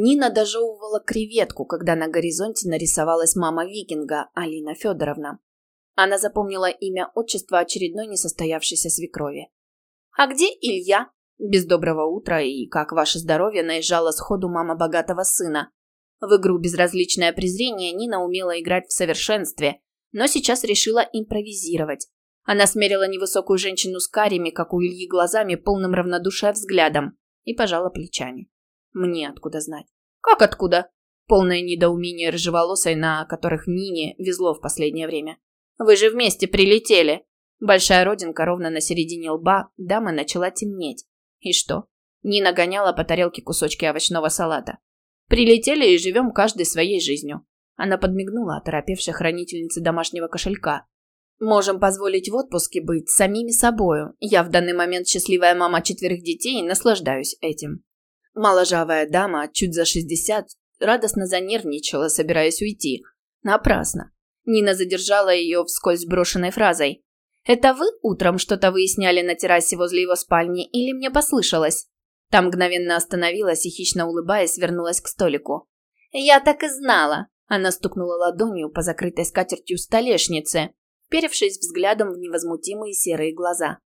Нина дожевывала креветку, когда на горизонте нарисовалась мама викинга Алина Федоровна. Она запомнила имя отчества очередной несостоявшейся свекрови. «А где Илья?» «Без доброго утра и как ваше здоровье» наезжала сходу мама богатого сына. В игру «Безразличное презрение» Нина умела играть в совершенстве, но сейчас решила импровизировать. Она смерила невысокую женщину с карими, как у Ильи, глазами, полным равнодушия взглядом, и пожала плечами. Мне откуда знать? Как откуда? Полное недоумение рыжеволосой, на которых Нине везло в последнее время. Вы же вместе прилетели. Большая родинка ровно на середине лба, дама начала темнеть. И что? Нина гоняла по тарелке кусочки овощного салата. Прилетели и живем каждой своей жизнью. Она подмигнула оторопевшей хранительнице домашнего кошелька. Можем позволить в отпуске быть самими собою. Я в данный момент счастливая мама четверых детей и наслаждаюсь этим. Моложавая дама, чуть за шестьдесят, радостно занервничала, собираясь уйти. Напрасно. Нина задержала ее вскользь брошенной фразой. «Это вы утром что-то выясняли на террасе возле его спальни или мне послышалось?» Там мгновенно остановилась и, хищно улыбаясь, вернулась к столику. «Я так и знала!» Она стукнула ладонью по закрытой скатертью столешнице вперевшись взглядом в невозмутимые серые глаза.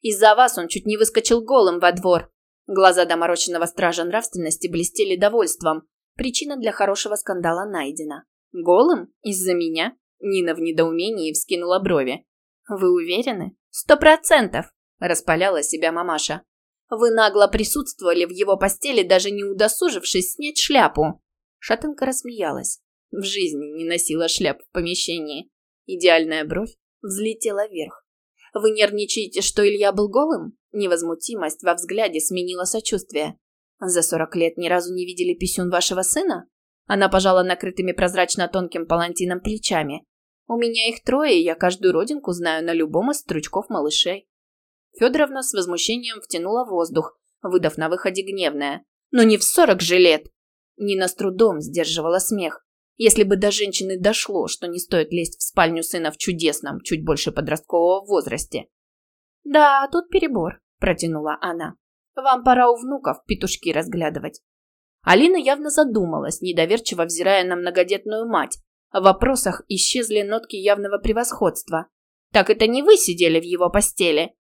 «Из-за вас он чуть не выскочил голым во двор!» Глаза доморощенного стража нравственности блестели довольством. Причина для хорошего скандала найдена. «Голым? Из-за меня?» Нина в недоумении вскинула брови. «Вы уверены?» «Сто процентов!» – распаляла себя мамаша. «Вы нагло присутствовали в его постели, даже не удосужившись снять шляпу!» Шатенка рассмеялась. В жизни не носила шляп в помещении. Идеальная бровь взлетела вверх. «Вы нервничаете, что Илья был голым?» Невозмутимость во взгляде сменила сочувствие. «За сорок лет ни разу не видели писюн вашего сына?» Она пожала накрытыми прозрачно-тонким палантином плечами. «У меня их трое, и я каждую родинку знаю на любом из стручков малышей». Федоровна с возмущением втянула воздух, выдав на выходе гневное. «Но не в сорок же лет!» Нина с трудом сдерживала смех. Если бы до женщины дошло, что не стоит лезть в спальню сына в чудесном, чуть больше подросткового возрасте. «Да, тут перебор», – протянула она. «Вам пора у внуков петушки разглядывать». Алина явно задумалась, недоверчиво взирая на многодетную мать. В вопросах исчезли нотки явного превосходства. «Так это не вы сидели в его постели?»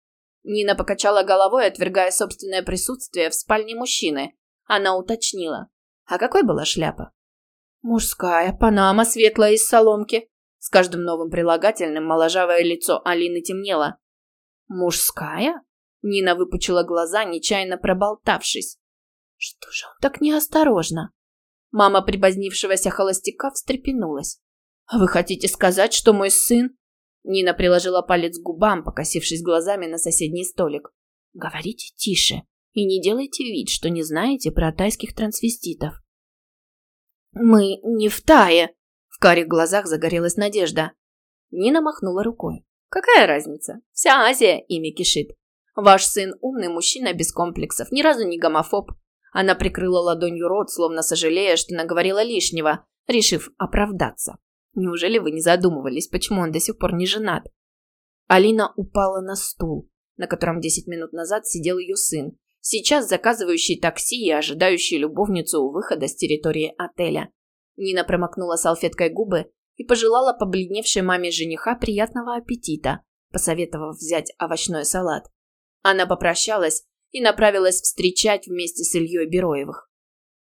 Нина покачала головой, отвергая собственное присутствие в спальне мужчины. Она уточнила. «А какой была шляпа?» Мужская, панама светлая из соломки. С каждым новым прилагательным моложавое лицо Алины темнело. Мужская? Нина выпучила глаза, нечаянно проболтавшись. Что же он так неосторожно? Мама припозднившегося холостяка встрепенулась. «А «Вы хотите сказать, что мой сын...» Нина приложила палец к губам, покосившись глазами на соседний столик. «Говорите тише и не делайте вид, что не знаете про тайских трансвеститов. «Мы не в Тае!» В карих глазах загорелась надежда. Нина махнула рукой. «Какая разница? Вся Азия ими кишит. Ваш сын умный мужчина без комплексов, ни разу не гомофоб». Она прикрыла ладонью рот, словно сожалея, что наговорила лишнего, решив оправдаться. «Неужели вы не задумывались, почему он до сих пор не женат?» Алина упала на стул, на котором десять минут назад сидел ее сын, сейчас заказывающий такси и ожидающий любовницу у выхода с территории отеля. Нина промокнула салфеткой губы и пожелала побледневшей маме жениха приятного аппетита, посоветовав взять овощной салат. Она попрощалась и направилась встречать вместе с Ильей Бероевых.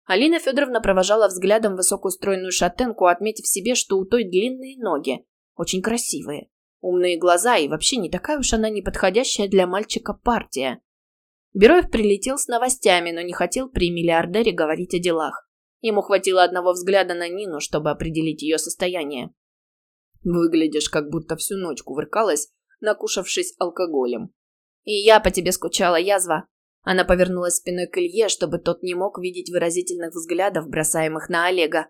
Алина Федоровна провожала взглядом высокую стройную шатенку, отметив себе, что у той длинные ноги, очень красивые, умные глаза и вообще не такая уж она неподходящая для мальчика партия. Бероев прилетел с новостями, но не хотел при миллиардере говорить о делах. Ему хватило одного взгляда на Нину, чтобы определить ее состояние. «Выглядишь, как будто всю ночь кувыркалась, накушавшись алкоголем». «И я по тебе скучала, язва». Она повернулась спиной к Илье, чтобы тот не мог видеть выразительных взглядов, бросаемых на Олега.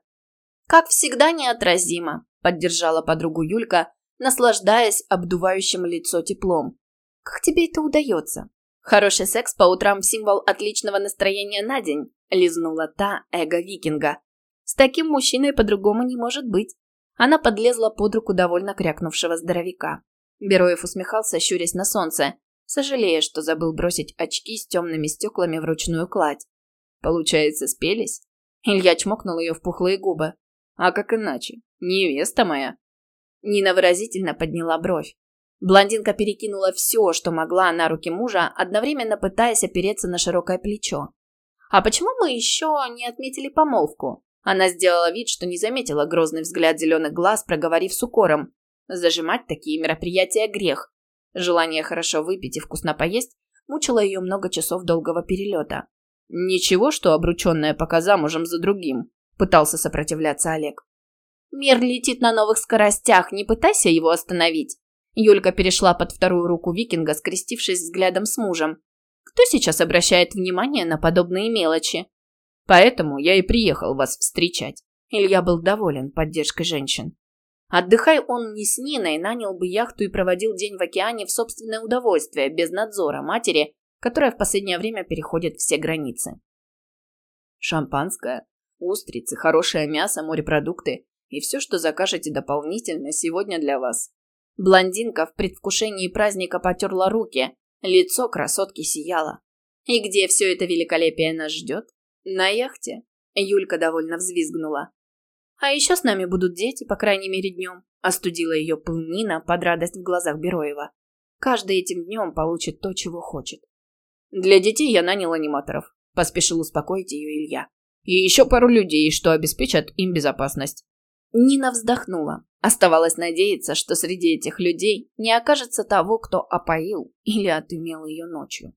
«Как всегда неотразимо», — поддержала подругу Юлька, наслаждаясь обдувающим лицо теплом. «Как тебе это удается?» Хороший секс по утрам – символ отличного настроения на день, лизнула та эго викинга. С таким мужчиной по-другому не может быть. Она подлезла под руку довольно крякнувшего здоровяка. Бероев усмехался, щурясь на солнце, сожалея, что забыл бросить очки с темными стеклами в ручную кладь. Получается, спелись? Илья чмокнул ее в пухлые губы. А как иначе? Невеста моя. Нина выразительно подняла бровь. Блондинка перекинула все, что могла на руки мужа, одновременно пытаясь опереться на широкое плечо. «А почему мы еще не отметили помолвку?» Она сделала вид, что не заметила грозный взгляд зеленых глаз, проговорив с укором. Зажимать такие мероприятия – грех. Желание хорошо выпить и вкусно поесть мучило ее много часов долгого перелета. «Ничего, что обрученная пока замужем за другим», – пытался сопротивляться Олег. «Мир летит на новых скоростях, не пытайся его остановить». Юлька перешла под вторую руку викинга, скрестившись взглядом с мужем. Кто сейчас обращает внимание на подобные мелочи? Поэтому я и приехал вас встречать. Илья был доволен поддержкой женщин. Отдыхай он не с Ниной, нанял бы яхту и проводил день в океане в собственное удовольствие, без надзора матери, которая в последнее время переходит все границы. Шампанское, устрицы, хорошее мясо, морепродукты и все, что закажете дополнительно сегодня для вас. Блондинка в предвкушении праздника потерла руки, лицо красотки сияло. И где все это великолепие нас ждет? На яхте. Юлька довольно взвизгнула. А еще с нами будут дети, по крайней мере, днем. Остудила ее пыл Нина под радость в глазах Бероева. Каждый этим днем получит то, чего хочет. Для детей я нанял аниматоров. Поспешил успокоить ее Илья. И еще пару людей, что обеспечат им безопасность. Нина вздохнула. Оставалось надеяться, что среди этих людей не окажется того, кто опоил или отымел ее ночью.